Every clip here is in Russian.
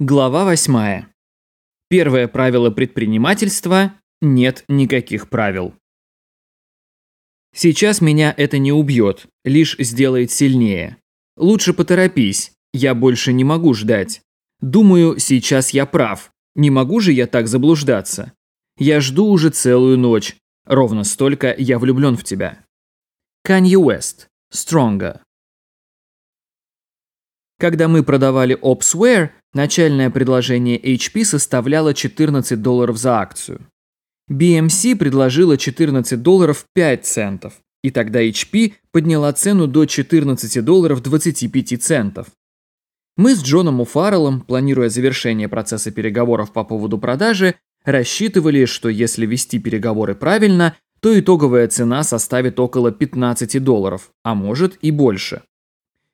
Глава 8. Первое правило предпринимательства – нет никаких правил. Сейчас меня это не убьет, лишь сделает сильнее. Лучше поторопись, я больше не могу ждать. Думаю, сейчас я прав. Не могу же я так заблуждаться. Я жду уже целую ночь. Ровно столько я влюблен в тебя. Kanye West. Stronger. Когда мы продавали Opsware, начальное предложение HP составляло 14 долларов за акцию. BMC предложила 14 долларов 5 центов, и тогда HP подняла цену до 14 долларов 25 центов. Мы с Джоном Уфарреллом, планируя завершение процесса переговоров по поводу продажи, рассчитывали, что если вести переговоры правильно, то итоговая цена составит около 15 долларов, а может и больше.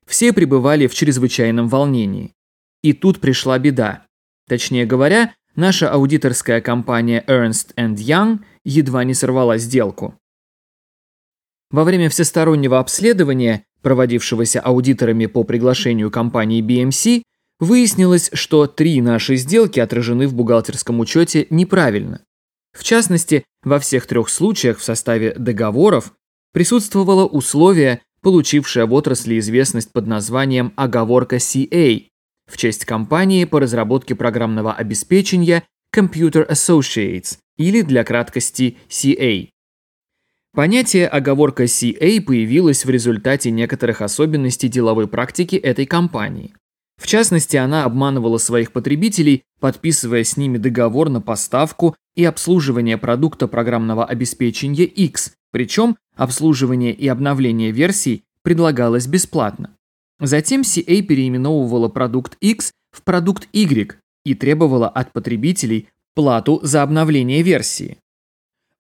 Все пребывали в чрезвычайном волнении. И тут пришла беда. Точнее говоря, наша аудиторская компания Ernst Young едва не сорвала сделку. Во время всестороннего обследования, проводившегося аудиторами по приглашению компании BMC, выяснилось, что три наши сделки отражены в бухгалтерском учете неправильно. В частности, во всех трех случаях в составе договоров присутствовало условие, получившая в отрасли известность под названием «Оговорка CA» в честь компании по разработке программного обеспечения Computer Associates или для краткости CA. Понятие «оговорка CA» появилось в результате некоторых особенностей деловой практики этой компании. В частности, она обманывала своих потребителей, подписывая с ними договор на поставку и обслуживание продукта программного обеспечения X, причем обслуживание и обновление версий предлагалось бесплатно. Затем CA переименовывала продукт X в продукт Y и требовала от потребителей плату за обновление версии.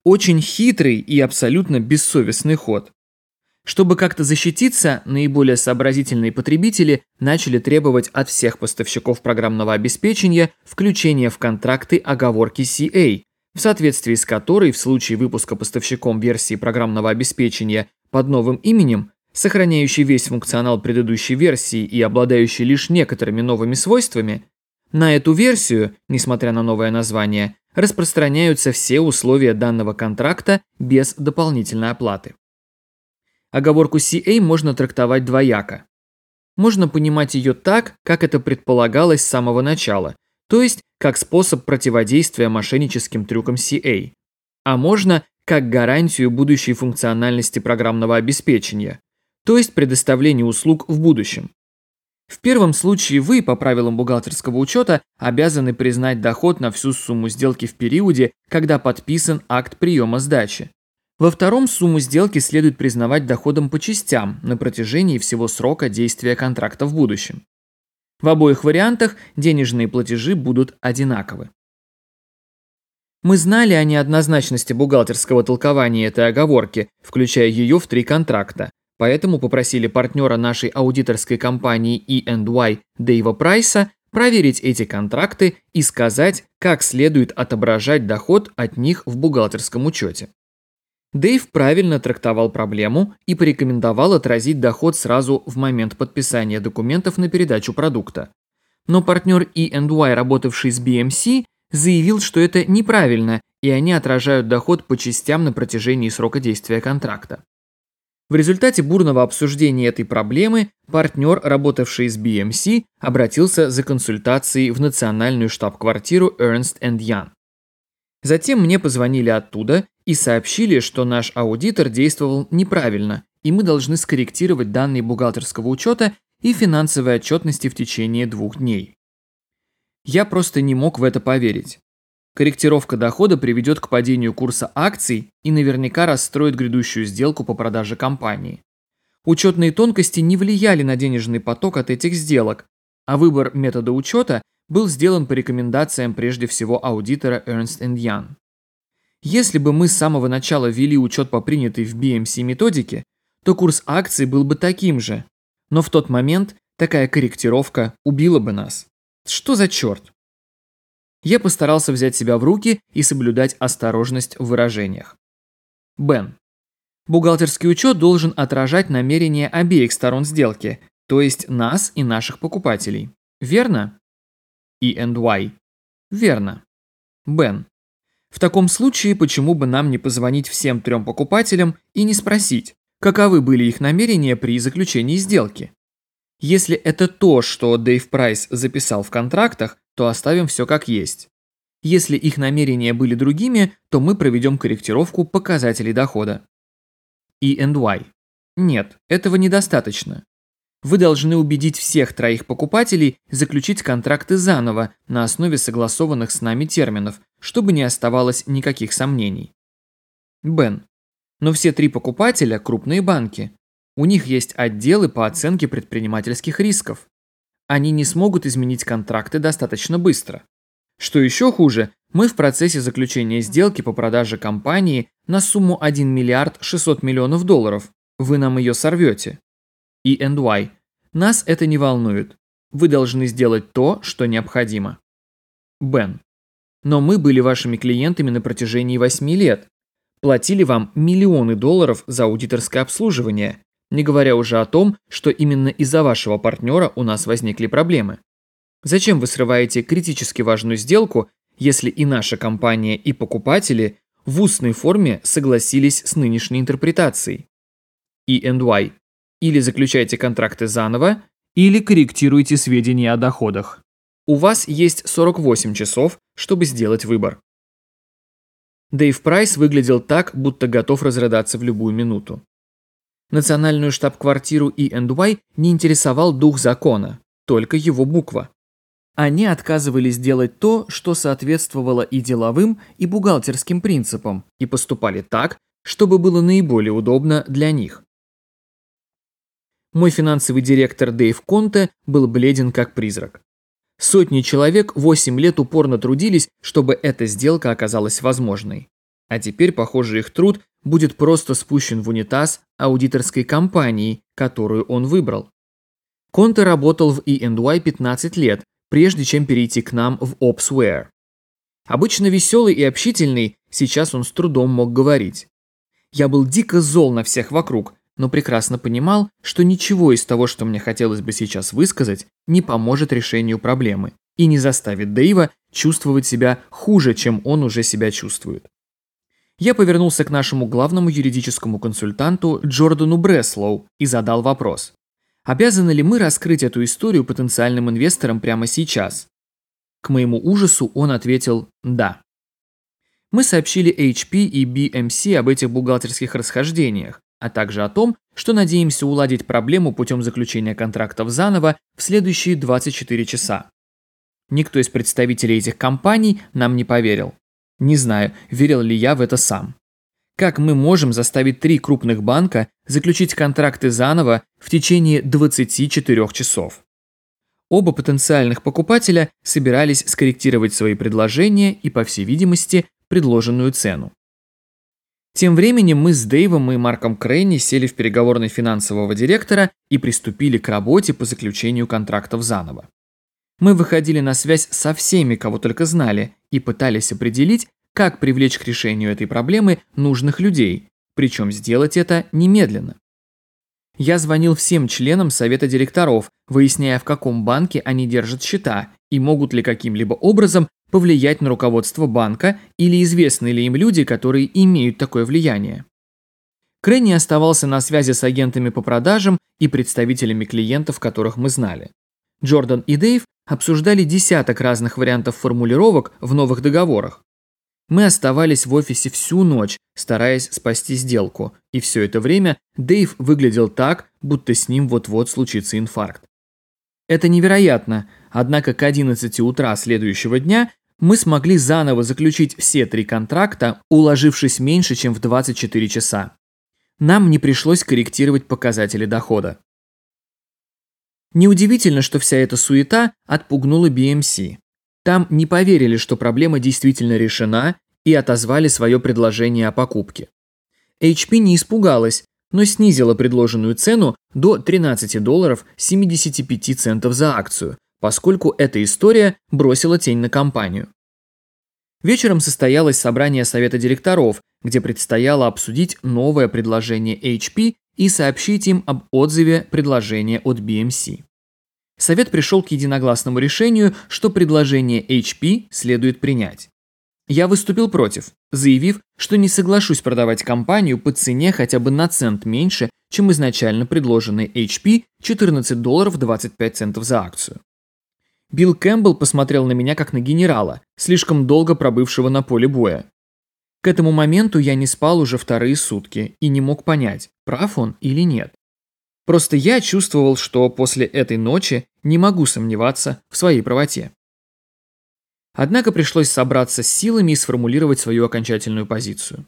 Очень хитрый и абсолютно бессовестный ход. Чтобы как-то защититься, наиболее сообразительные потребители начали требовать от всех поставщиков программного обеспечения включения в контракты оговорки CA, в соответствии с которой в случае выпуска поставщиком версии программного обеспечения под новым именем, сохраняющей весь функционал предыдущей версии и обладающей лишь некоторыми новыми свойствами, на эту версию, несмотря на новое название, распространяются все условия данного контракта без дополнительной оплаты. Оговорку CA можно трактовать двояко. Можно понимать ее так, как это предполагалось с самого начала, то есть как способ противодействия мошенническим трюкам CA, а можно как гарантию будущей функциональности программного обеспечения, то есть предоставление услуг в будущем. В первом случае вы, по правилам бухгалтерского учета, обязаны признать доход на всю сумму сделки в периоде, когда подписан акт приема сдачи. Во втором сумму сделки следует признавать доходом по частям на протяжении всего срока действия контракта в будущем. В обоих вариантах денежные платежи будут одинаковы. Мы знали о неоднозначности бухгалтерского толкования этой оговорки, включая ее в три контракта, поэтому попросили партнера нашей аудиторской компании E&Y Дэйва Прайса проверить эти контракты и сказать, как следует отображать доход от них в бухгалтерском учете. Дэйв правильно трактовал проблему и порекомендовал отразить доход сразу в момент подписания документов на передачу продукта. Но партнер E&Y, работавший с BMC, заявил, что это неправильно, и они отражают доход по частям на протяжении срока действия контракта. В результате бурного обсуждения этой проблемы партнер, работавший с BMC, обратился за консультацией в национальную штаб-квартиру Ernst Young. Затем мне позвонили оттуда и сообщили, что наш аудитор действовал неправильно, и мы должны скорректировать данные бухгалтерского учета и финансовой отчетности в течение двух дней. Я просто не мог в это поверить. Корректировка дохода приведет к падению курса акций и наверняка расстроит грядущую сделку по продаже компании. Учетные тонкости не влияли на денежный поток от этих сделок, а выбор метода учета был сделан по рекомендациям прежде всего аудитора Ernst Young. Если бы мы с самого начала ввели учет по принятой в BMC методике, то курс акций был бы таким же. Но в тот момент такая корректировка убила бы нас. Что за черт? Я постарался взять себя в руки и соблюдать осторожность в выражениях. Бен. Бухгалтерский учет должен отражать намерения обеих сторон сделки, то есть нас и наших покупателей. Верно? E&Y. Верно. Бен. В таком случае, почему бы нам не позвонить всем трем покупателям и не спросить, каковы были их намерения при заключении сделки? Если это то, что Дэйв Прайс записал в контрактах, то оставим все как есть. Если их намерения были другими, то мы проведем корректировку показателей дохода. E&Y. Нет, этого недостаточно. Вы должны убедить всех троих покупателей заключить контракты заново на основе согласованных с нами терминов, чтобы не оставалось никаких сомнений. Бен. Но все три покупателя – крупные банки. У них есть отделы по оценке предпринимательских рисков. Они не смогут изменить контракты достаточно быстро. Что еще хуже, мы в процессе заключения сделки по продаже компании на сумму 1 миллиард 600 миллионов долларов. Вы нам ее сорвете. E&Y. Нас это не волнует. Вы должны сделать то, что необходимо. Бен. Но мы были вашими клиентами на протяжении 8 лет. Платили вам миллионы долларов за аудиторское обслуживание, не говоря уже о том, что именно из-за вашего партнера у нас возникли проблемы. Зачем вы срываете критически важную сделку, если и наша компания, и покупатели в устной форме согласились с нынешней интерпретацией? E&Y. Или заключайте контракты заново, или корректируйте сведения о доходах. У вас есть 48 часов, чтобы сделать выбор. Дэйв Прайс выглядел так, будто готов разрыдаться в любую минуту. Национальную штаб-квартиру E&Y не интересовал дух закона, только его буква. Они отказывались делать то, что соответствовало и деловым, и бухгалтерским принципам, и поступали так, чтобы было наиболее удобно для них. Мой финансовый директор Дэйв Конте был бледен как призрак. Сотни человек 8 лет упорно трудились, чтобы эта сделка оказалась возможной. А теперь, похоже, их труд будет просто спущен в унитаз аудиторской компании, которую он выбрал. Конте работал в E&Y 15 лет, прежде чем перейти к нам в Opsware. Обычно веселый и общительный, сейчас он с трудом мог говорить. Я был дико зол на всех вокруг, но прекрасно понимал, что ничего из того, что мне хотелось бы сейчас высказать, не поможет решению проблемы и не заставит Дэйва чувствовать себя хуже, чем он уже себя чувствует. Я повернулся к нашему главному юридическому консультанту Джордану Бреслоу и задал вопрос. Обязаны ли мы раскрыть эту историю потенциальным инвесторам прямо сейчас? К моему ужасу он ответил «да». Мы сообщили HP и BMC об этих бухгалтерских расхождениях, а также о том, что надеемся уладить проблему путем заключения контрактов заново в следующие 24 часа. Никто из представителей этих компаний нам не поверил. Не знаю, верил ли я в это сам. Как мы можем заставить три крупных банка заключить контракты заново в течение 24 часов? Оба потенциальных покупателя собирались скорректировать свои предложения и, по всей видимости, предложенную цену. Тем временем мы с Дэйвом и Марком Крейни сели в переговорной финансового директора и приступили к работе по заключению контрактов заново. Мы выходили на связь со всеми, кого только знали, и пытались определить, как привлечь к решению этой проблемы нужных людей, причем сделать это немедленно. Я звонил всем членам совета директоров, выясняя, в каком банке они держат счета и могут ли каким-либо образом повлиять на руководство банка или известны ли им люди, которые имеют такое влияние. Кренни оставался на связи с агентами по продажам и представителями клиентов, которых мы знали. Джордан и Дэйв обсуждали десяток разных вариантов формулировок в новых договорах. Мы оставались в офисе всю ночь, стараясь спасти сделку, и все это время Дэйв выглядел так, будто с ним вот-вот случится инфаркт. Это невероятно, однако к 11 утра следующего дня мы смогли заново заключить все три контракта, уложившись меньше, чем в 24 часа. Нам не пришлось корректировать показатели дохода. Неудивительно, что вся эта суета отпугнула BMC. Там не поверили, что проблема действительно решена и отозвали свое предложение о покупке. HP не испугалась, но снизила предложенную цену до 13 долларов 75 центов за акцию, поскольку эта история бросила тень на компанию. Вечером состоялось собрание совета директоров, где предстояло обсудить новое предложение HP и сообщить им об отзыве предложения от BMC. совет пришел к единогласному решению, что предложение HP следует принять. Я выступил против, заявив, что не соглашусь продавать компанию по цене хотя бы на цент меньше, чем изначально предложенный HP 14 долларов 25 центов за акцию. Билл Кэмпбелл посмотрел на меня как на генерала, слишком долго пробывшего на поле боя. К этому моменту я не спал уже вторые сутки и не мог понять, прав он или нет. Просто я чувствовал, что после этой ночи не могу сомневаться в своей правоте. Однако пришлось собраться с силами и сформулировать свою окончательную позицию.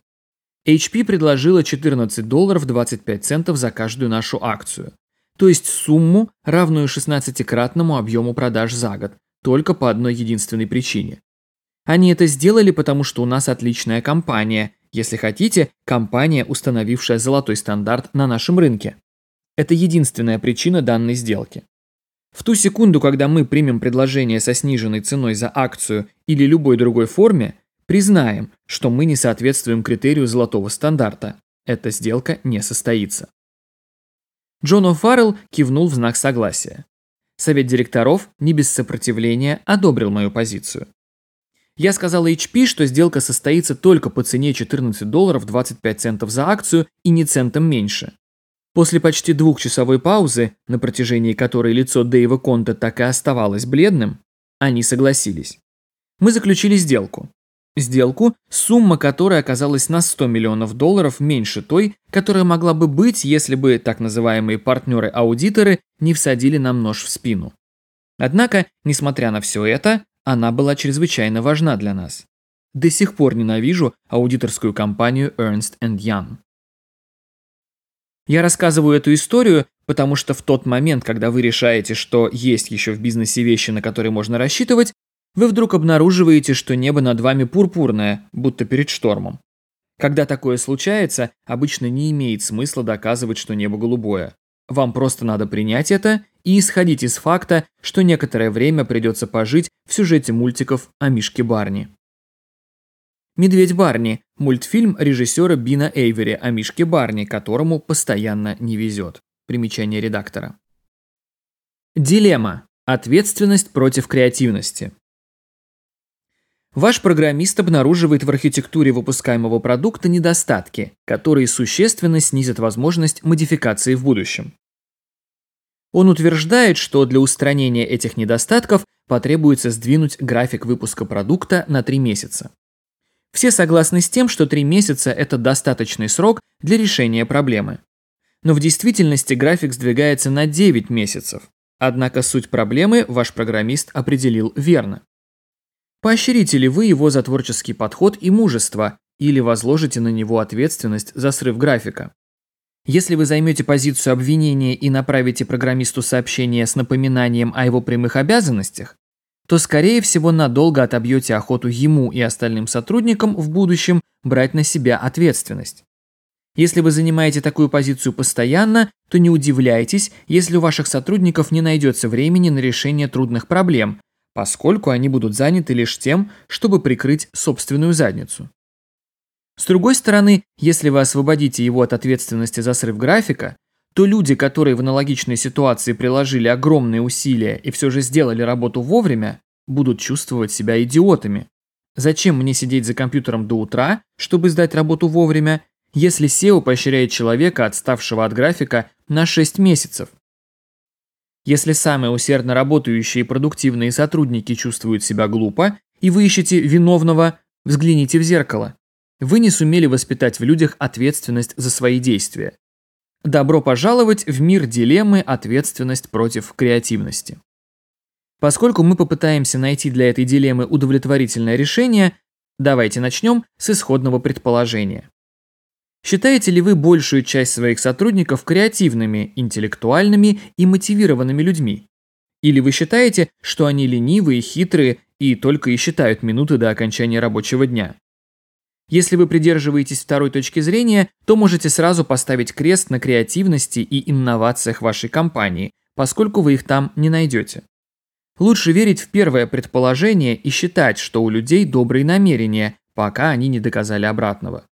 HP предложила 14 долларов 25 центов за каждую нашу акцию, то есть сумму, равную 16-кратному объему продаж за год, только по одной единственной причине. Они это сделали, потому что у нас отличная компания, если хотите, компания, установившая золотой стандарт на нашем рынке. Это единственная причина данной сделки. В ту секунду, когда мы примем предложение со сниженной ценой за акцию или любой другой форме, признаем, что мы не соответствуем критерию золотого стандарта. Эта сделка не состоится. Джон О'Фаррелл кивнул в знак согласия. Совет директоров не без сопротивления одобрил мою позицию. Я сказал HP, что сделка состоится только по цене 14 долларов 25 центов за акцию и не центом меньше. После почти двухчасовой паузы, на протяжении которой лицо Дэйва Конта так и оставалось бледным, они согласились. Мы заключили сделку. Сделку, сумма которой оказалась на 100 миллионов долларов меньше той, которая могла бы быть, если бы так называемые партнеры-аудиторы не всадили нам нож в спину. Однако, несмотря на все это, она была чрезвычайно важна для нас. До сих пор ненавижу аудиторскую компанию Ernst Young. Я рассказываю эту историю, потому что в тот момент, когда вы решаете, что есть еще в бизнесе вещи, на которые можно рассчитывать, вы вдруг обнаруживаете, что небо над вами пурпурное, будто перед штормом. Когда такое случается, обычно не имеет смысла доказывать, что небо голубое. Вам просто надо принять это и исходить из факта, что некоторое время придется пожить в сюжете мультиков о Мишке Барни. «Медведь Барни» – мультфильм режиссера Бина Эйвери о Мишке Барни, которому постоянно не везет. Примечание редактора. Дилемма. Ответственность против креативности. Ваш программист обнаруживает в архитектуре выпускаемого продукта недостатки, которые существенно снизят возможность модификации в будущем. Он утверждает, что для устранения этих недостатков потребуется сдвинуть график выпуска продукта на 3 месяца. Все согласны с тем, что три месяца – это достаточный срок для решения проблемы. Но в действительности график сдвигается на 9 месяцев. Однако суть проблемы ваш программист определил верно. Поощрите ли вы его за творческий подход и мужество, или возложите на него ответственность за срыв графика? Если вы займете позицию обвинения и направите программисту сообщение с напоминанием о его прямых обязанностях, то, скорее всего, надолго отобьете охоту ему и остальным сотрудникам в будущем брать на себя ответственность. Если вы занимаете такую позицию постоянно, то не удивляйтесь, если у ваших сотрудников не найдется времени на решение трудных проблем, поскольку они будут заняты лишь тем, чтобы прикрыть собственную задницу. С другой стороны, если вы освободите его от ответственности за срыв графика, то люди, которые в аналогичной ситуации приложили огромные усилия и все же сделали работу вовремя, будут чувствовать себя идиотами. Зачем мне сидеть за компьютером до утра, чтобы сдать работу вовремя, если SEO поощряет человека, отставшего от графика, на 6 месяцев? Если самые усердно работающие и продуктивные сотрудники чувствуют себя глупо, и вы ищете виновного, взгляните в зеркало. Вы не сумели воспитать в людях ответственность за свои действия. Добро пожаловать в мир дилеммы «Ответственность против креативности». Поскольку мы попытаемся найти для этой дилеммы удовлетворительное решение, давайте начнем с исходного предположения. Считаете ли вы большую часть своих сотрудников креативными, интеллектуальными и мотивированными людьми? Или вы считаете, что они ленивые, хитрые и только и считают минуты до окончания рабочего дня? Если вы придерживаетесь второй точки зрения, то можете сразу поставить крест на креативности и инновациях вашей компании, поскольку вы их там не найдете. Лучше верить в первое предположение и считать, что у людей добрые намерения, пока они не доказали обратного.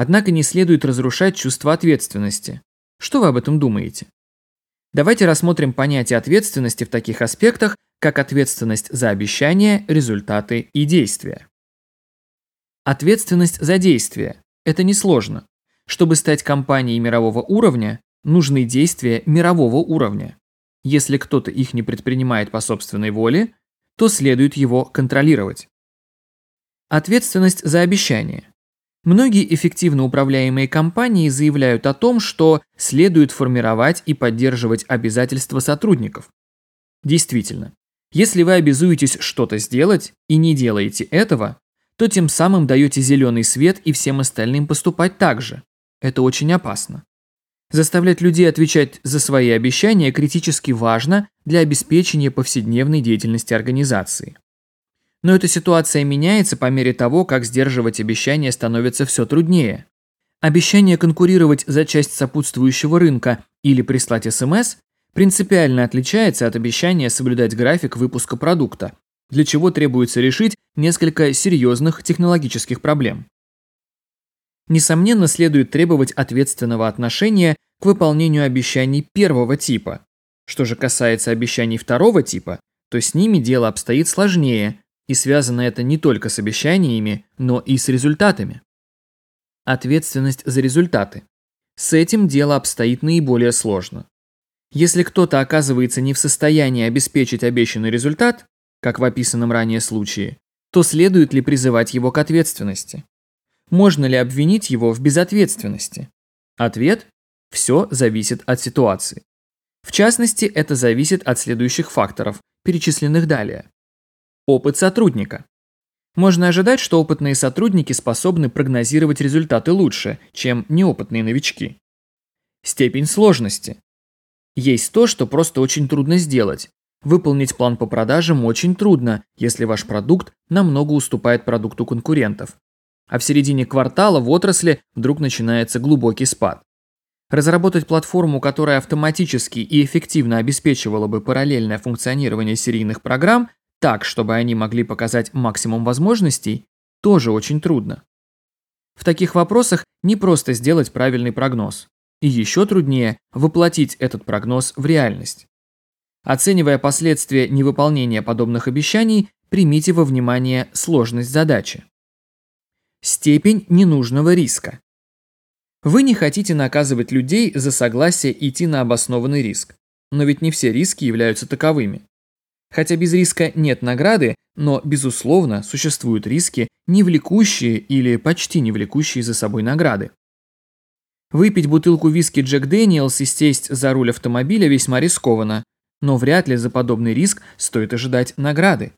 Однако не следует разрушать чувство ответственности. Что вы об этом думаете? Давайте рассмотрим понятие ответственности в таких аспектах, как ответственность за обещания, результаты и действия. Ответственность за действия – это несложно. Чтобы стать компанией мирового уровня, нужны действия мирового уровня. Если кто-то их не предпринимает по собственной воле, то следует его контролировать. Ответственность за обещание. Многие эффективно управляемые компании заявляют о том, что следует формировать и поддерживать обязательства сотрудников. Действительно, если вы обязуетесь что-то сделать и не делаете этого, то тем самым даете зеленый свет и всем остальным поступать так же. Это очень опасно. Заставлять людей отвечать за свои обещания критически важно для обеспечения повседневной деятельности организации. Но эта ситуация меняется по мере того, как сдерживать обещания становится все труднее. Обещание конкурировать за часть сопутствующего рынка или прислать СМС принципиально отличается от обещания соблюдать график выпуска продукта, для чего требуется решить несколько серьезных технологических проблем. Несомненно, следует требовать ответственного отношения к выполнению обещаний первого типа. Что же касается обещаний второго типа, то с ними дело обстоит сложнее, и связано это не только с обещаниями, но и с результатами. Ответственность за результаты. С этим дело обстоит наиболее сложно. Если кто-то оказывается не в состоянии обеспечить обещанный результат, как в описанном ранее случае, то следует ли призывать его к ответственности? Можно ли обвинить его в безответственности? Ответ – все зависит от ситуации. В частности, это зависит от следующих факторов, перечисленных далее. Опыт сотрудника. Можно ожидать, что опытные сотрудники способны прогнозировать результаты лучше, чем неопытные новички. Степень сложности. Есть то, что просто очень трудно сделать. Выполнить план по продажам очень трудно, если ваш продукт намного уступает продукту конкурентов. А в середине квартала в отрасли вдруг начинается глубокий спад. Разработать платформу, которая автоматически и эффективно обеспечивала бы параллельное функционирование серийных программ, так, чтобы они могли показать максимум возможностей, тоже очень трудно. В таких вопросах не просто сделать правильный прогноз. И еще труднее воплотить этот прогноз в реальность. Оценивая последствия невыполнения подобных обещаний, примите во внимание сложность задачи. Степень ненужного риска. Вы не хотите наказывать людей за согласие идти на обоснованный риск. Но ведь не все риски являются таковыми. Хотя без риска нет награды, но, безусловно, существуют риски, не влекущие или почти не влекущие за собой награды. Выпить бутылку виски Джек Дэниелс и сесть за руль автомобиля весьма рискованно, но вряд ли за подобный риск стоит ожидать награды.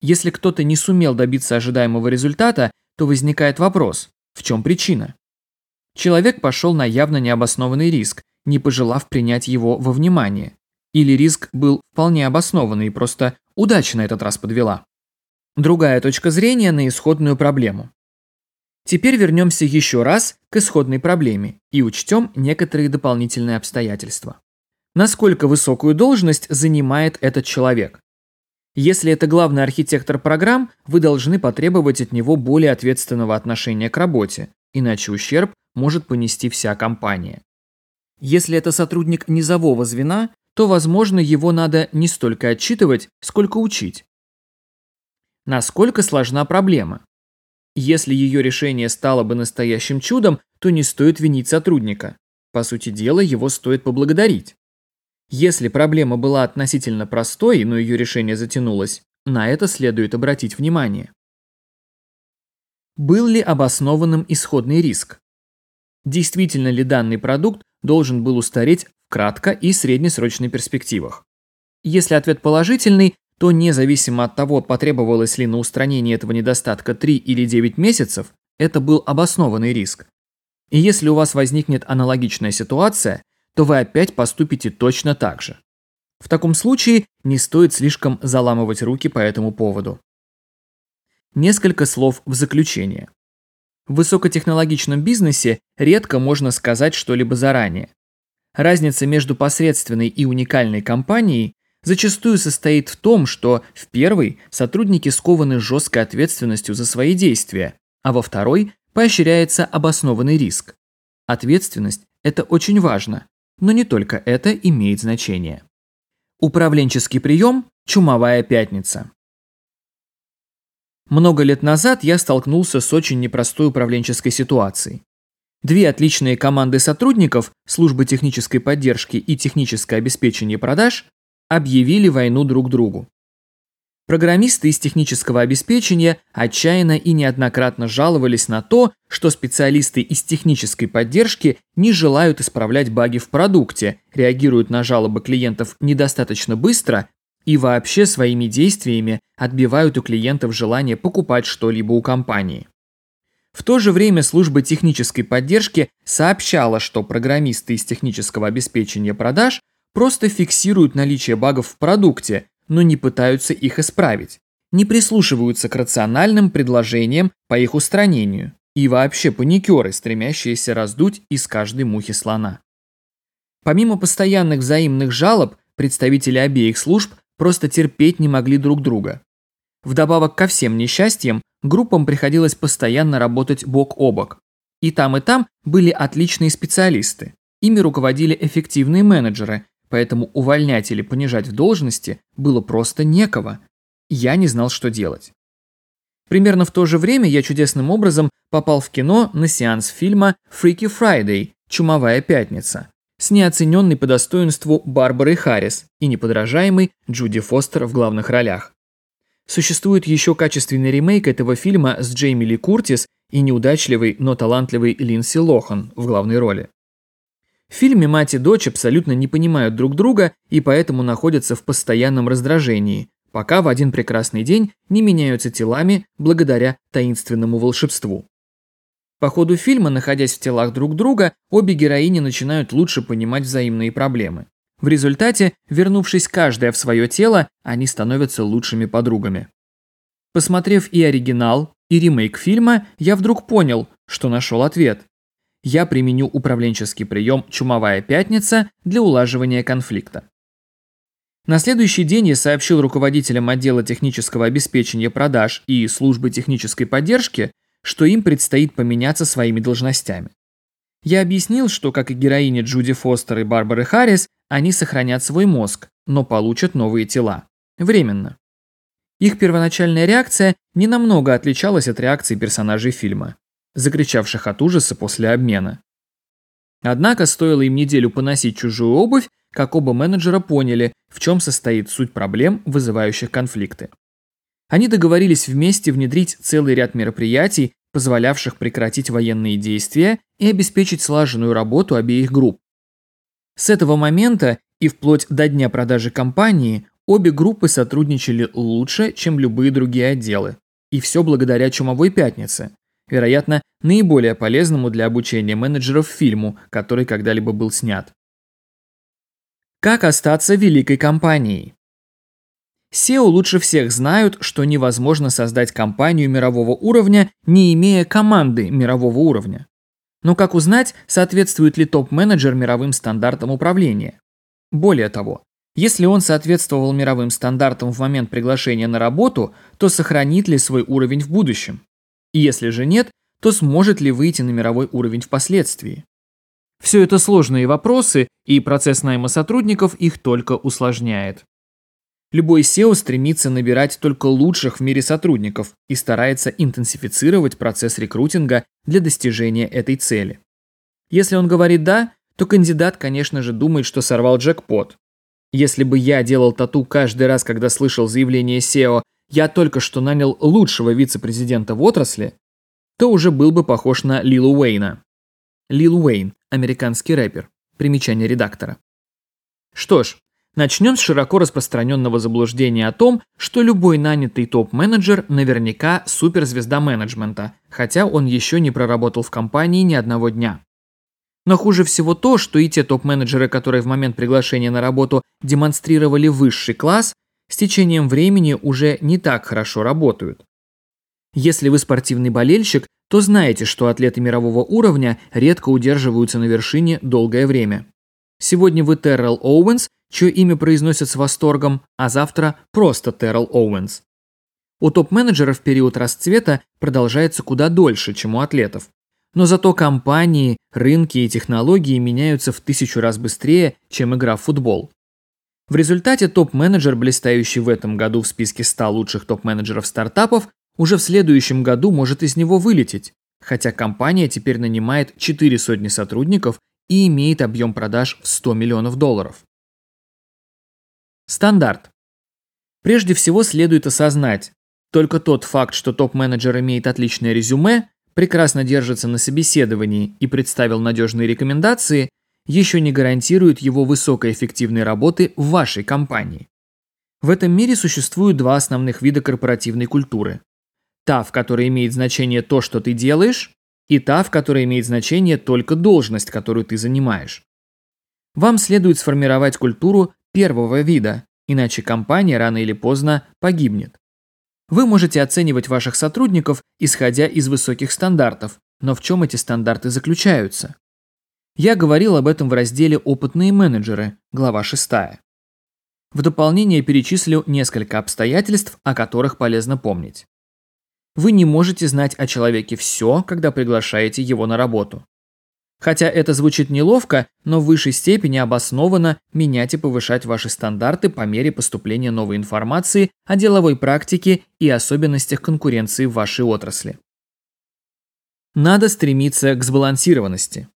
Если кто-то не сумел добиться ожидаемого результата, то возникает вопрос, в чем причина? Человек пошел на явно необоснованный риск, не пожелав принять его во внимание. Или риск был вполне обоснованный просто удача на этот раз подвела. Другая точка зрения на исходную проблему. Теперь вернемся еще раз к исходной проблеме и учтем некоторые дополнительные обстоятельства. Насколько высокую должность занимает этот человек? Если это главный архитектор программ, вы должны потребовать от него более ответственного отношения к работе, иначе ущерб может понести вся компания. Если это сотрудник низового звена, то, возможно, его надо не столько отчитывать, сколько учить. Насколько сложна проблема? Если ее решение стало бы настоящим чудом, то не стоит винить сотрудника. По сути дела, его стоит поблагодарить. Если проблема была относительно простой, но ее решение затянулось, на это следует обратить внимание. Был ли обоснованным исходный риск? Действительно ли данный продукт должен был устареть кратко и среднесрочной перспективах. Если ответ положительный, то независимо от того, потребовалось ли на устранение этого недостатка 3 или 9 месяцев, это был обоснованный риск. И если у вас возникнет аналогичная ситуация, то вы опять поступите точно так же. В таком случае не стоит слишком заламывать руки по этому поводу. Несколько слов в заключение. В высокотехнологичном бизнесе редко можно сказать что-либо заранее. Разница между посредственной и уникальной компанией зачастую состоит в том, что в первой сотрудники скованы жесткой ответственностью за свои действия, а во второй поощряется обоснованный риск. Ответственность – это очень важно, но не только это имеет значение. Управленческий прием – чумовая пятница. Много лет назад я столкнулся с очень непростой управленческой ситуацией. Две отличные команды сотрудников службы технической поддержки и техническое обеспечение продаж объявили войну друг другу. Программисты из технического обеспечения отчаянно и неоднократно жаловались на то, что специалисты из технической поддержки не желают исправлять баги в продукте, реагируют на жалобы клиентов недостаточно быстро и вообще своими действиями отбивают у клиентов желание покупать что-либо у компании. В то же время служба технической поддержки сообщала, что программисты из технического обеспечения продаж просто фиксируют наличие багов в продукте, но не пытаются их исправить, не прислушиваются к рациональным предложениям по их устранению и вообще паникеры, стремящиеся раздуть из каждой мухи слона. Помимо постоянных взаимных жалоб, представители обеих служб просто терпеть не могли друг друга. Вдобавок ко всем несчастьям, группам приходилось постоянно работать бок о бок. И там, и там были отличные специалисты. Ими руководили эффективные менеджеры, поэтому увольнять или понижать в должности было просто некого. Я не знал, что делать. Примерно в то же время я чудесным образом попал в кино на сеанс фильма «Freaky Friday» «Чумовая пятница» с неоцененной по достоинству Барбарой Харрис и неподражаемой Джуди Фостер в главных ролях. Существует еще качественный ремейк этого фильма с Джейми Ли Куртис и неудачливый, но талантливый Линдси Лохан в главной роли. В фильме мать и дочь абсолютно не понимают друг друга и поэтому находятся в постоянном раздражении, пока в один прекрасный день не меняются телами благодаря таинственному волшебству. По ходу фильма, находясь в телах друг друга, обе героини начинают лучше понимать взаимные проблемы. В результате, вернувшись каждая в свое тело, они становятся лучшими подругами. Посмотрев и оригинал, и ремейк фильма, я вдруг понял, что нашел ответ я применю управленческий прием «Чумовая пятница» для улаживания конфликта. На следующий день я сообщил руководителям отдела технического обеспечения продаж и службы технической поддержки, что им предстоит поменяться своими должностями. Я объяснил, что, как и героини Джуди Фостер и Барбары Харрис, они сохранят свой мозг, но получат новые тела. Временно. Их первоначальная реакция не намного отличалась от реакции персонажей фильма закричавших от ужаса после обмена. Однако стоило им неделю поносить чужую обувь, как оба менеджера поняли, в чем состоит суть проблем, вызывающих конфликты. Они договорились вместе внедрить целый ряд мероприятий, позволявших прекратить военные действия и обеспечить слаженную работу обеих групп. С этого момента и вплоть до дня продажи компании обе группы сотрудничали лучше, чем любые другие отделы. И все благодаря чумовой пятнице, вероятно, наиболее полезному для обучения менеджеров фильму, который когда-либо был снят. Как остаться великой компанией? SEO лучше всех знают, что невозможно создать компанию мирового уровня, не имея команды мирового уровня. Но как узнать, соответствует ли топ-менеджер мировым стандартам управления? Более того, если он соответствовал мировым стандартам в момент приглашения на работу, то сохранит ли свой уровень в будущем? Если же нет, то сможет ли выйти на мировой уровень впоследствии? Все это сложные вопросы, и процесс найма сотрудников их только усложняет. Любой SEO стремится набирать только лучших в мире сотрудников и старается интенсифицировать процесс рекрутинга для достижения этой цели. Если он говорит «да», то кандидат, конечно же, думает, что сорвал джекпот. Если бы я делал тату каждый раз, когда слышал заявление SEO я только что нанял лучшего вице-президента в отрасли, то уже был бы похож на Лилу Уэйна. Лил Уэйн, американский рэпер. Примечание редактора. Что ж, начнем с широко распространенного заблуждения о том, что любой нанятый топ-менеджер наверняка суперзвезда менеджмента, хотя он еще не проработал в компании ни одного дня. Но хуже всего то, что и те топ-менеджеры, которые в момент приглашения на работу демонстрировали высший класс, с течением времени уже не так хорошо работают. Если вы спортивный болельщик, то знаете, что атлеты мирового уровня редко удерживаются на вершине долгое время. Сегодня вы Террелл Оуэнс, чье имя произносят с восторгом, а завтра просто Террелл Оуэнс. У топ-менеджеров период расцвета продолжается куда дольше, чем у атлетов. но зато компании, рынки и технологии меняются в тысячу раз быстрее, чем игра в футбол. В результате топ-менеджер, блистающий в этом году в списке 100 лучших топ-менеджеров стартапов, уже в следующем году может из него вылететь, хотя компания теперь нанимает 4 сотни сотрудников и имеет объем продаж в 100 миллионов долларов. Стандарт. Прежде всего следует осознать, только тот факт, что топ-менеджер имеет отличное резюме, прекрасно держится на собеседовании и представил надежные рекомендации, еще не гарантирует его высокоэффективной работы в вашей компании. В этом мире существуют два основных вида корпоративной культуры. Та, в которой имеет значение то, что ты делаешь, и та, в которой имеет значение только должность, которую ты занимаешь. Вам следует сформировать культуру первого вида, иначе компания рано или поздно погибнет. Вы можете оценивать ваших сотрудников, исходя из высоких стандартов, но в чем эти стандарты заключаются? Я говорил об этом в разделе «Опытные менеджеры», глава 6. В дополнение перечислю несколько обстоятельств, о которых полезно помнить. Вы не можете знать о человеке все, когда приглашаете его на работу. Хотя это звучит неловко, но в высшей степени обоснованно менять и повышать ваши стандарты по мере поступления новой информации о деловой практике и особенностях конкуренции в вашей отрасли. Надо стремиться к сбалансированности.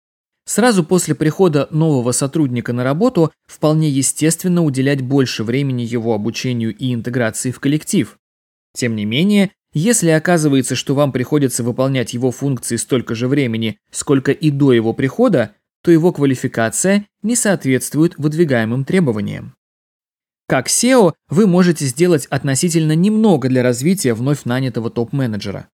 Сразу после прихода нового сотрудника на работу вполне естественно уделять больше времени его обучению и интеграции в коллектив. Тем не менее, если оказывается, что вам приходится выполнять его функции столько же времени, сколько и до его прихода, то его квалификация не соответствует выдвигаемым требованиям. Как SEO вы можете сделать относительно немного для развития вновь нанятого топ-менеджера.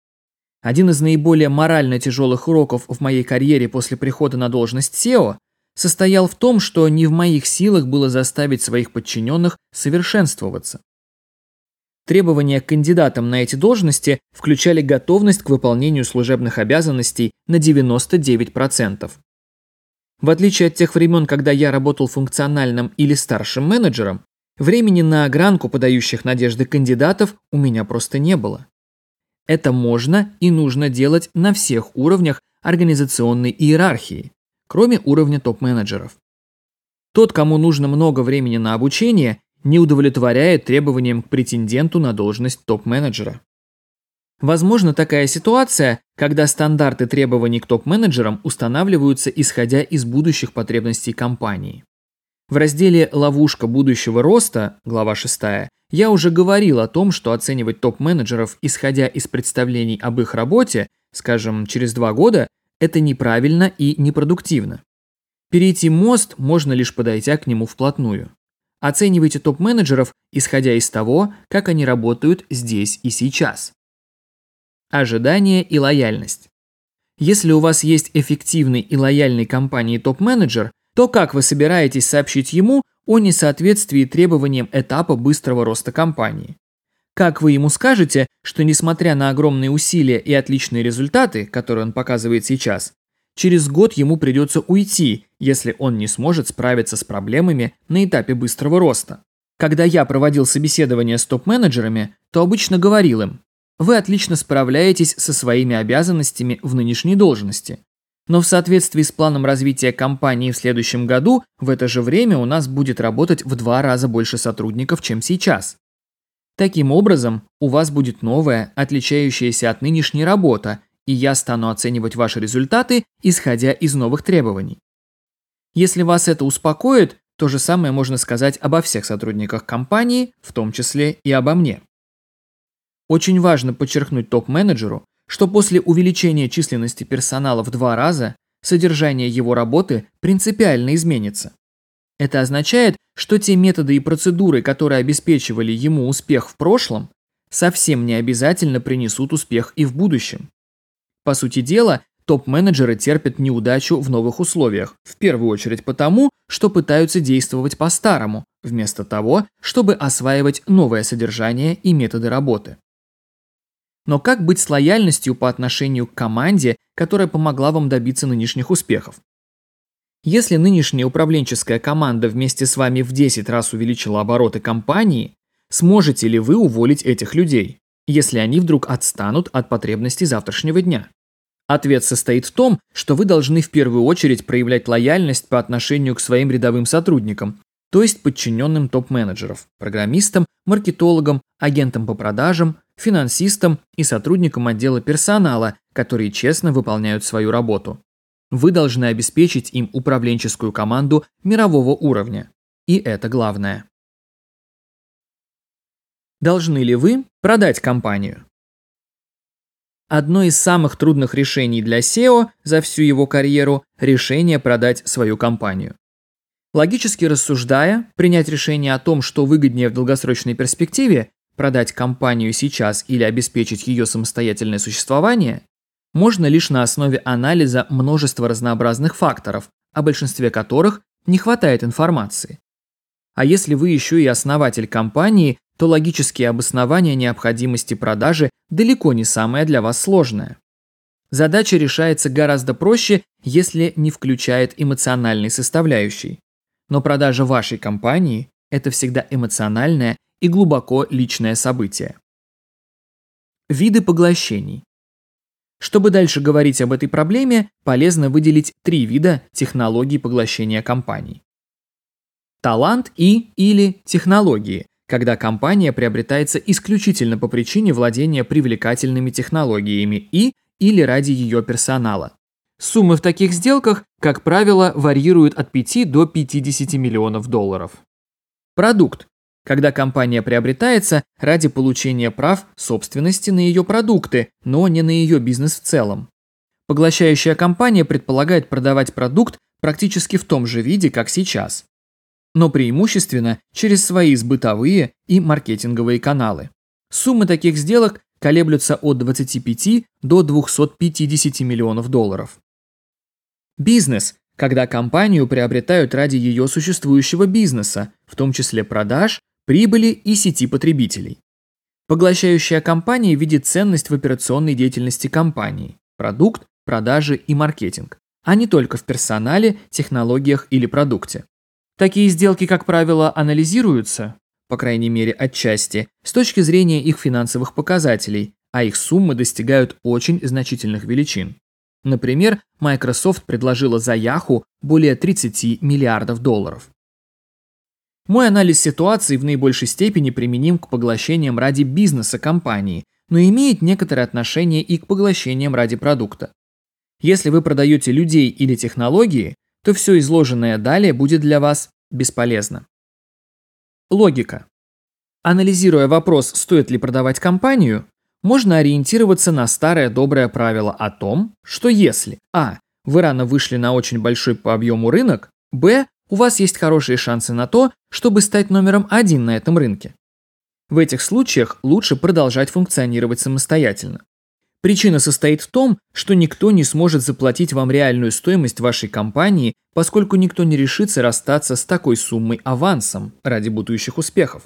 Один из наиболее морально тяжелых уроков в моей карьере после прихода на должность SEO состоял в том, что не в моих силах было заставить своих подчиненных совершенствоваться. Требования к кандидатам на эти должности включали готовность к выполнению служебных обязанностей на 99%. В отличие от тех времен, когда я работал функциональным или старшим менеджером, времени на огранку подающих надежды кандидатов у меня просто не было. Это можно и нужно делать на всех уровнях организационной иерархии, кроме уровня топ-менеджеров. Тот, кому нужно много времени на обучение, не удовлетворяет требованиям к претенденту на должность топ-менеджера. Возможно такая ситуация, когда стандарты требований к топ-менеджерам устанавливаются исходя из будущих потребностей компании. В разделе «Ловушка будущего роста» глава 6 я уже говорил о том, что оценивать топ-менеджеров, исходя из представлений об их работе, скажем, через два года, это неправильно и непродуктивно. Перейти мост можно лишь подойти к нему вплотную. Оценивайте топ-менеджеров, исходя из того, как они работают здесь и сейчас. Ожидание и лояльность. Если у вас есть эффективный и лояльный компании топ-менеджер, то как вы собираетесь сообщить ему о несоответствии требованиям этапа быстрого роста компании. Как вы ему скажете, что несмотря на огромные усилия и отличные результаты, которые он показывает сейчас, через год ему придется уйти, если он не сможет справиться с проблемами на этапе быстрого роста? Когда я проводил собеседование с топ-менеджерами, то обычно говорил им, вы отлично справляетесь со своими обязанностями в нынешней должности. Но в соответствии с планом развития компании в следующем году, в это же время у нас будет работать в два раза больше сотрудников, чем сейчас. Таким образом, у вас будет новая, отличающаяся от нынешней работа, и я стану оценивать ваши результаты, исходя из новых требований. Если вас это успокоит, то же самое можно сказать обо всех сотрудниках компании, в том числе и обо мне. Очень важно подчеркнуть топ-менеджеру, что после увеличения численности персонала в два раза содержание его работы принципиально изменится. Это означает, что те методы и процедуры, которые обеспечивали ему успех в прошлом, совсем не обязательно принесут успех и в будущем. По сути дела, топ-менеджеры терпят неудачу в новых условиях, в первую очередь потому, что пытаются действовать по-старому, вместо того, чтобы осваивать новое содержание и методы работы. Но как быть с лояльностью по отношению к команде, которая помогла вам добиться нынешних успехов? Если нынешняя управленческая команда вместе с вами в 10 раз увеличила обороты компании, сможете ли вы уволить этих людей, если они вдруг отстанут от потребностей завтрашнего дня? Ответ состоит в том, что вы должны в первую очередь проявлять лояльность по отношению к своим рядовым сотрудникам, то есть подчиненным топ-менеджеров, программистам, маркетологам, агентам по продажам, финансистам и сотрудникам отдела персонала, которые честно выполняют свою работу. Вы должны обеспечить им управленческую команду мирового уровня. И это главное. Должны ли вы продать компанию? Одно из самых трудных решений для SEO за всю его карьеру – решение продать свою компанию. Логически рассуждая, принять решение о том, что выгоднее в долгосрочной перспективе – продать компанию сейчас или обеспечить ее самостоятельное существование – можно лишь на основе анализа множества разнообразных факторов, о большинстве которых не хватает информации. А если вы еще и основатель компании, то логические обоснования необходимости продажи далеко не самое для вас сложное. Задача решается гораздо проще, если не включает эмоциональной составляющей. Но продажа вашей компании – это всегда эмоциональное и глубоко личное событие. Виды поглощений. Чтобы дальше говорить об этой проблеме, полезно выделить три вида технологий поглощения компаний. Талант и или технологии, когда компания приобретается исключительно по причине владения привлекательными технологиями и или ради ее персонала. Суммы в таких сделках, как правило, варьируют от 5 до 50 миллионов долларов. Продукт. Когда компания приобретается ради получения прав собственности на ее продукты, но не на ее бизнес в целом. Поглощающая компания предполагает продавать продукт практически в том же виде, как сейчас но преимущественно через свои сбытовые и маркетинговые каналы. Суммы таких сделок колеблются от 25 до 250 миллионов долларов. Бизнес, когда компанию приобретают ради ее существующего бизнеса, в том числе продаж, прибыли и сети потребителей. Поглощающая компания видит ценность в операционной деятельности компании, продукт, продажи и маркетинг, а не только в персонале, технологиях или продукте. Такие сделки, как правило, анализируются, по крайней мере отчасти, с точки зрения их финансовых показателей, а их суммы достигают очень значительных величин. Например, Microsoft предложила за Yahoo более 30 миллиардов долларов. Мой анализ ситуации в наибольшей степени применим к поглощениям ради бизнеса компании, но имеет некоторое отношение и к поглощениям ради продукта. Если вы продаете людей или технологии, то все изложенное далее будет для вас бесполезно. Логика. Анализируя вопрос, стоит ли продавать компанию, можно ориентироваться на старое доброе правило о том, что если а. вы рано вышли на очень большой по объему рынок, б. у вас есть хорошие шансы на то, чтобы стать номером один на этом рынке. В этих случаях лучше продолжать функционировать самостоятельно. Причина состоит в том, что никто не сможет заплатить вам реальную стоимость вашей компании, поскольку никто не решится расстаться с такой суммой авансом ради будущих успехов.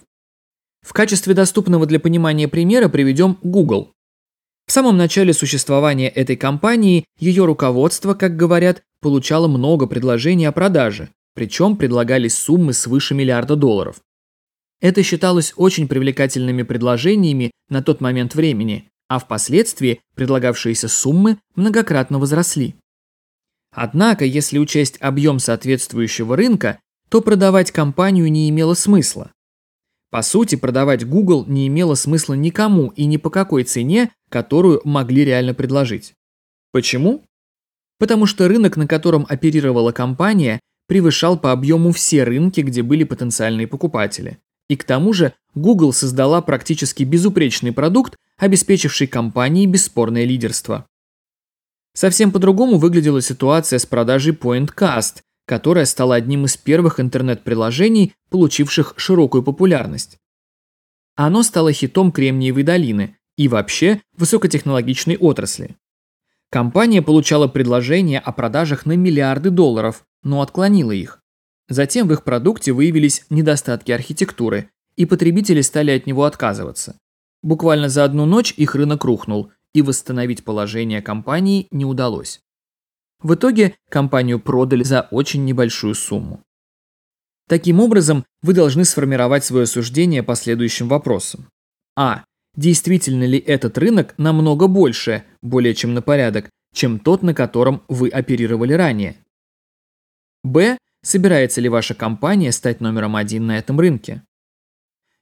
В качестве доступного для понимания примера приведем Google. В самом начале существования этой компании ее руководство, как говорят, получало много предложений о продаже, причем предлагались суммы свыше миллиарда долларов. Это считалось очень привлекательными предложениями на тот момент времени, а впоследствии предлагавшиеся суммы многократно возросли. Однако, если учесть объем соответствующего рынка, то продавать компанию не имело смысла. По сути, продавать Google не имело смысла никому и ни по какой цене, которую могли реально предложить. Почему? Потому что рынок, на котором оперировала компания, превышал по объему все рынки, где были потенциальные покупатели. И к тому же Google создала практически безупречный продукт, обеспечивший компании бесспорное лидерство. Совсем по-другому выглядела ситуация с продажей PointCast, которая стала одним из первых интернет-приложений, получивших широкую популярность. Оно стало хитом Кремниевой долины и вообще высокотехнологичной отрасли. Компания получала предложения о продажах на миллиарды долларов, но отклонила их. Затем в их продукте выявились недостатки архитектуры, и потребители стали от него отказываться. Буквально за одну ночь их рынок рухнул, и восстановить положение компании не удалось. В итоге компанию продали за очень небольшую сумму. Таким образом, вы должны сформировать свое суждение по следующим вопросам. А. Действительно ли этот рынок намного больше, более чем на порядок, чем тот, на котором вы оперировали ранее. Б. Собирается ли ваша компания стать номером один на этом рынке?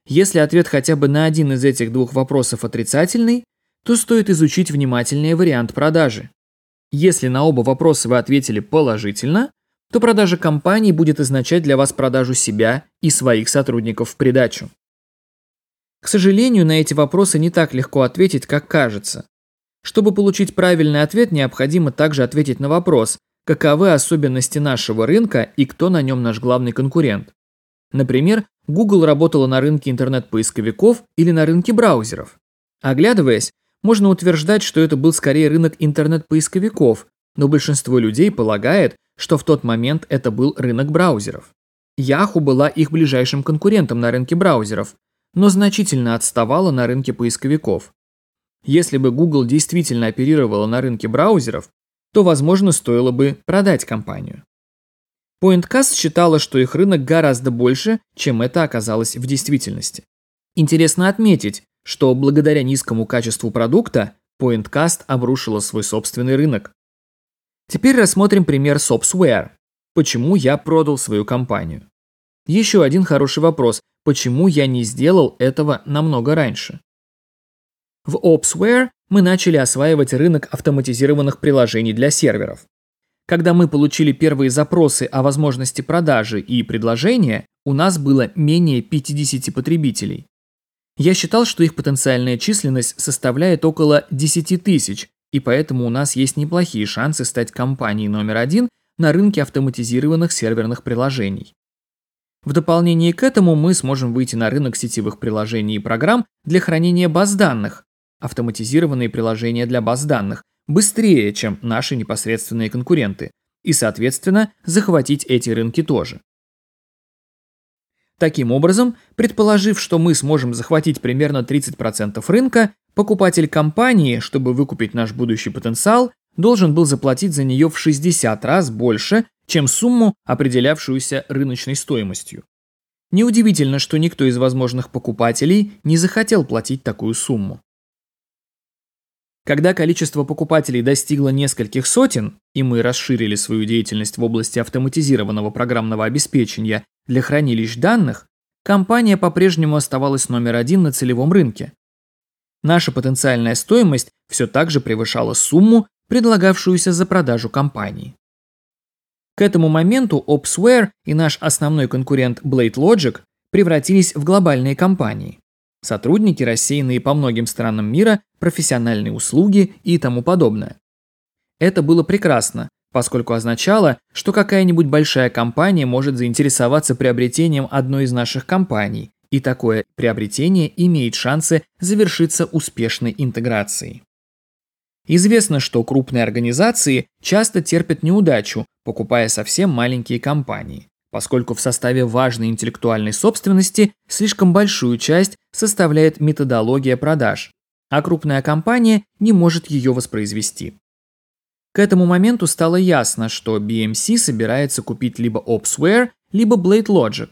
Если ответ хотя бы на один из этих двух вопросов отрицательный, то стоит изучить внимательнее вариант продажи. Если на оба вопроса вы ответили положительно, то продажа компании будет означать для вас продажу себя и своих сотрудников в придачу. К сожалению, на эти вопросы не так легко ответить, как кажется. Чтобы получить правильный ответ, необходимо также ответить на вопрос, каковы особенности нашего рынка и кто на нем наш главный конкурент. Например, Google работала на рынке интернет-поисковиков или на рынке браузеров. Оглядываясь, можно утверждать, что это был скорее рынок интернет-поисковиков, но большинство людей полагает, что в тот момент это был рынок браузеров. Yahoo была их ближайшим конкурентом на рынке браузеров, но значительно отставала на рынке поисковиков. Если бы Google действительно оперировала на рынке браузеров, то, возможно, стоило бы продать компанию. PointCast считала, что их рынок гораздо больше, чем это оказалось в действительности. Интересно отметить, что благодаря низкому качеству продукта PointCast обрушила свой собственный рынок. Теперь рассмотрим пример Sobsware. Почему я продал свою компанию? Еще один хороший вопрос. Почему я не сделал этого намного раньше? В Opsware мы начали осваивать рынок автоматизированных приложений для серверов. Когда мы получили первые запросы о возможности продажи и предложения, у нас было менее 50 потребителей. Я считал, что их потенциальная численность составляет около 10 тысяч, и поэтому у нас есть неплохие шансы стать компанией номер один на рынке автоматизированных серверных приложений. В дополнение к этому мы сможем выйти на рынок сетевых приложений и программ для хранения баз данных, автоматизированные приложения для баз данных, быстрее, чем наши непосредственные конкуренты, и, соответственно, захватить эти рынки тоже. Таким образом, предположив, что мы сможем захватить примерно 30% рынка, покупатель компании, чтобы выкупить наш будущий потенциал, должен был заплатить за нее в 60 раз больше, чем сумму, определявшуюся рыночной стоимостью. Неудивительно, что никто из возможных покупателей не захотел платить такую сумму. Когда количество покупателей достигло нескольких сотен, и мы расширили свою деятельность в области автоматизированного программного обеспечения для хранилищ данных, компания по-прежнему оставалась номер один на целевом рынке. Наша потенциальная стоимость все так же превышала сумму, предлагавшуюся за продажу компании. К этому моменту Opsware и наш основной конкурент Blade Logic превратились в глобальные компании. Сотрудники, рассеянные по многим странам мира, профессиональные услуги и тому подобное. Это было прекрасно, поскольку означало, что какая-нибудь большая компания может заинтересоваться приобретением одной из наших компаний, и такое приобретение имеет шансы завершиться успешной интеграцией. Известно, что крупные организации часто терпят неудачу, покупая совсем маленькие компании поскольку в составе важной интеллектуальной собственности слишком большую часть составляет методология продаж, а крупная компания не может ее воспроизвести. К этому моменту стало ясно, что BMC собирается купить либо Opsware, либо Blade Logic.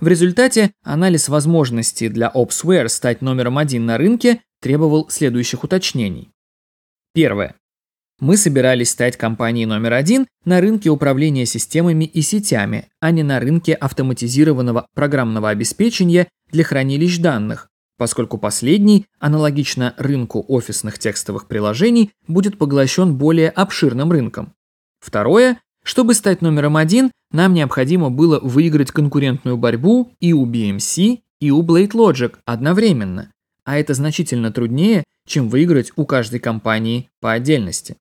В результате анализ возможности для Opsware стать номером один на рынке требовал следующих уточнений. Первое. Мы собирались стать компанией номер один на рынке управления системами и сетями, а не на рынке автоматизированного программного обеспечения для хранилищ данных, поскольку последний, аналогично рынку офисных текстовых приложений, будет поглощен более обширным рынком. Второе, чтобы стать номером один, нам необходимо было выиграть конкурентную борьбу и у BMC, и у Blade Logic одновременно, а это значительно труднее, чем выиграть у каждой компании по отдельности.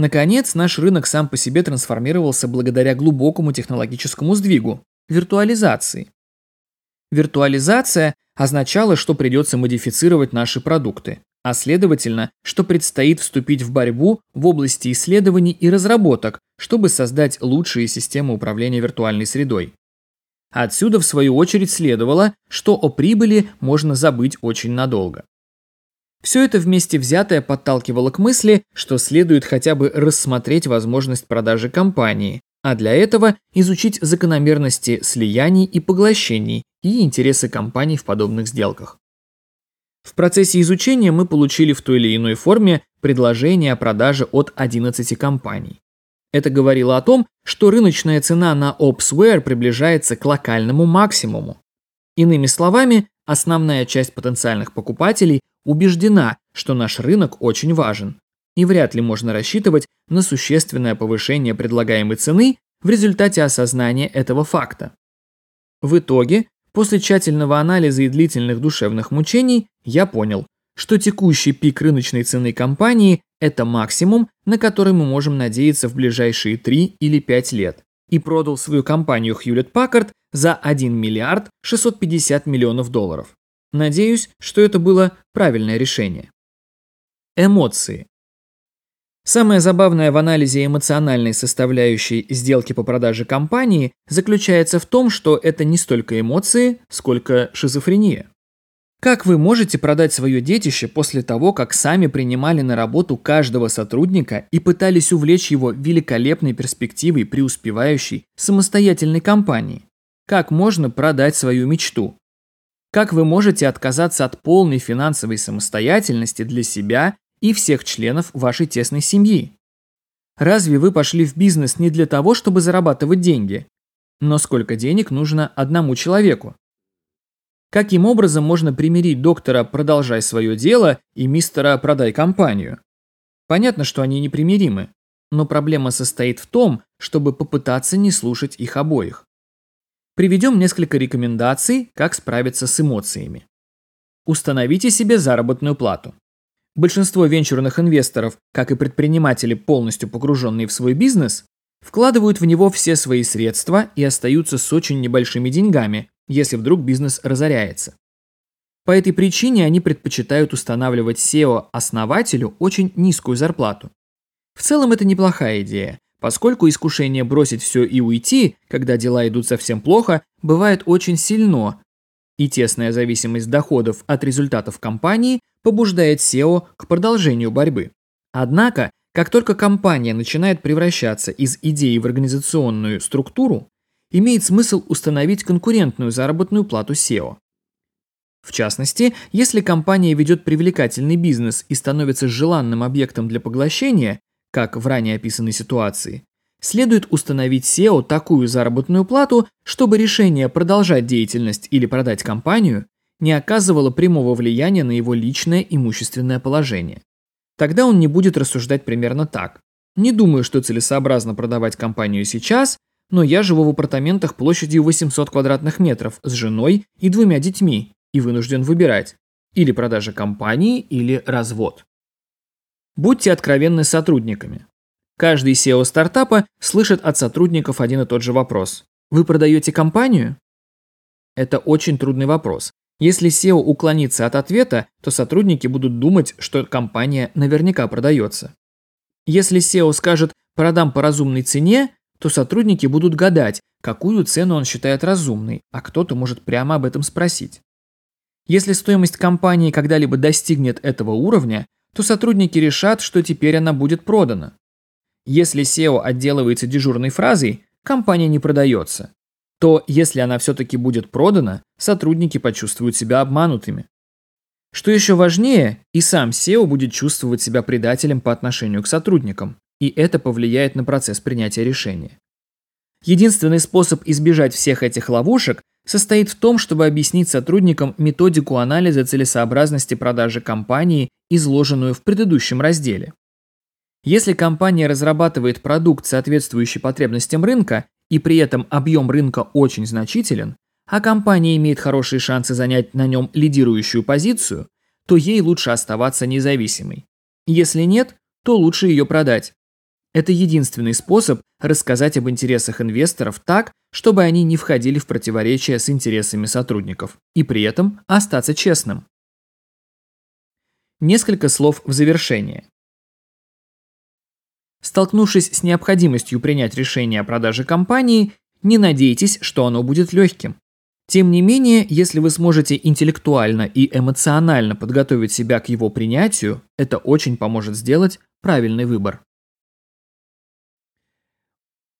Наконец, наш рынок сам по себе трансформировался благодаря глубокому технологическому сдвигу – виртуализации. Виртуализация означала, что придется модифицировать наши продукты, а следовательно, что предстоит вступить в борьбу в области исследований и разработок, чтобы создать лучшие системы управления виртуальной средой. Отсюда, в свою очередь, следовало, что о прибыли можно забыть очень надолго. Все это вместе взятое подталкивало к мысли, что следует хотя бы рассмотреть возможность продажи компании, а для этого изучить закономерности слияний и поглощений и интересы компаний в подобных сделках. В процессе изучения мы получили в той или иной форме предложение о продаже от 11 компаний. Это говорило о том, что рыночная цена на Opsware приближается к локальному максимуму. Иными словами, основная часть потенциальных покупателей убеждена, что наш рынок очень важен, и вряд ли можно рассчитывать на существенное повышение предлагаемой цены в результате осознания этого факта. В итоге, после тщательного анализа и длительных душевных мучений, я понял, что текущий пик рыночной цены компании – это максимум, на который мы можем надеяться в ближайшие 3 или 5 лет, и продал свою компанию Hewlett Packard за 1 миллиард 650 миллионов долларов. Надеюсь, что это было правильное решение. Эмоции. Самое забавное в анализе эмоциональной составляющей сделки по продаже компании заключается в том, что это не столько эмоции, сколько шизофрения. Как вы можете продать свое детище после того, как сами принимали на работу каждого сотрудника и пытались увлечь его великолепной перспективой преуспевающей самостоятельной компании? Как можно продать свою мечту? Как вы можете отказаться от полной финансовой самостоятельности для себя и всех членов вашей тесной семьи? Разве вы пошли в бизнес не для того, чтобы зарабатывать деньги? Но сколько денег нужно одному человеку? Каким образом можно примирить доктора «продолжай свое дело» и мистера «продай компанию»? Понятно, что они непримиримы, но проблема состоит в том, чтобы попытаться не слушать их обоих. Приведем несколько рекомендаций, как справиться с эмоциями. Установите себе заработную плату. Большинство венчурных инвесторов, как и предприниматели, полностью погруженные в свой бизнес, вкладывают в него все свои средства и остаются с очень небольшими деньгами, если вдруг бизнес разоряется. По этой причине они предпочитают устанавливать SEO-основателю очень низкую зарплату. В целом это неплохая идея, поскольку искушение бросить все и уйти, когда дела идут совсем плохо, бывает очень сильно, и тесная зависимость доходов от результатов компании побуждает SEO к продолжению борьбы. Однако, как только компания начинает превращаться из идеи в организационную структуру, имеет смысл установить конкурентную заработную плату SEO. В частности, если компания ведет привлекательный бизнес и становится желанным объектом для поглощения, как в ранее описанной ситуации, следует установить SEO такую заработную плату, чтобы решение продолжать деятельность или продать компанию не оказывало прямого влияния на его личное имущественное положение. Тогда он не будет рассуждать примерно так. Не думаю, что целесообразно продавать компанию сейчас, но я живу в апартаментах площадью 800 квадратных метров с женой и двумя детьми и вынужден выбирать или продажа компании, или развод. Будьте откровенны с сотрудниками. Каждый SEO стартапа слышит от сотрудников один и тот же вопрос. Вы продаете компанию? Это очень трудный вопрос. Если SEO уклонится от ответа, то сотрудники будут думать, что компания наверняка продается. Если SEO скажет «продам по разумной цене», то сотрудники будут гадать, какую цену он считает разумной, а кто-то может прямо об этом спросить. Если стоимость компании когда-либо достигнет этого уровня, то сотрудники решат, что теперь она будет продана. Если SEO отделывается дежурной фразой «компания не продается», то если она все-таки будет продана, сотрудники почувствуют себя обманутыми. Что еще важнее, и сам SEO будет чувствовать себя предателем по отношению к сотрудникам и это повлияет на процесс принятия решения. Единственный способ избежать всех этих ловушек состоит в том, чтобы объяснить сотрудникам методику анализа целесообразности продажи компании, изложенную в предыдущем разделе. Если компания разрабатывает продукт, соответствующий потребностям рынка, и при этом объем рынка очень значителен, а компания имеет хорошие шансы занять на нем лидирующую позицию, то ей лучше оставаться независимой. Если нет, то лучше ее продать. Это единственный способ рассказать об интересах инвесторов так, чтобы они не входили в противоречие с интересами сотрудников, и при этом остаться честным. Несколько слов в завершение. Столкнувшись с необходимостью принять решение о продаже компании, не надейтесь, что оно будет легким. Тем не менее, если вы сможете интеллектуально и эмоционально подготовить себя к его принятию, это очень поможет сделать правильный выбор.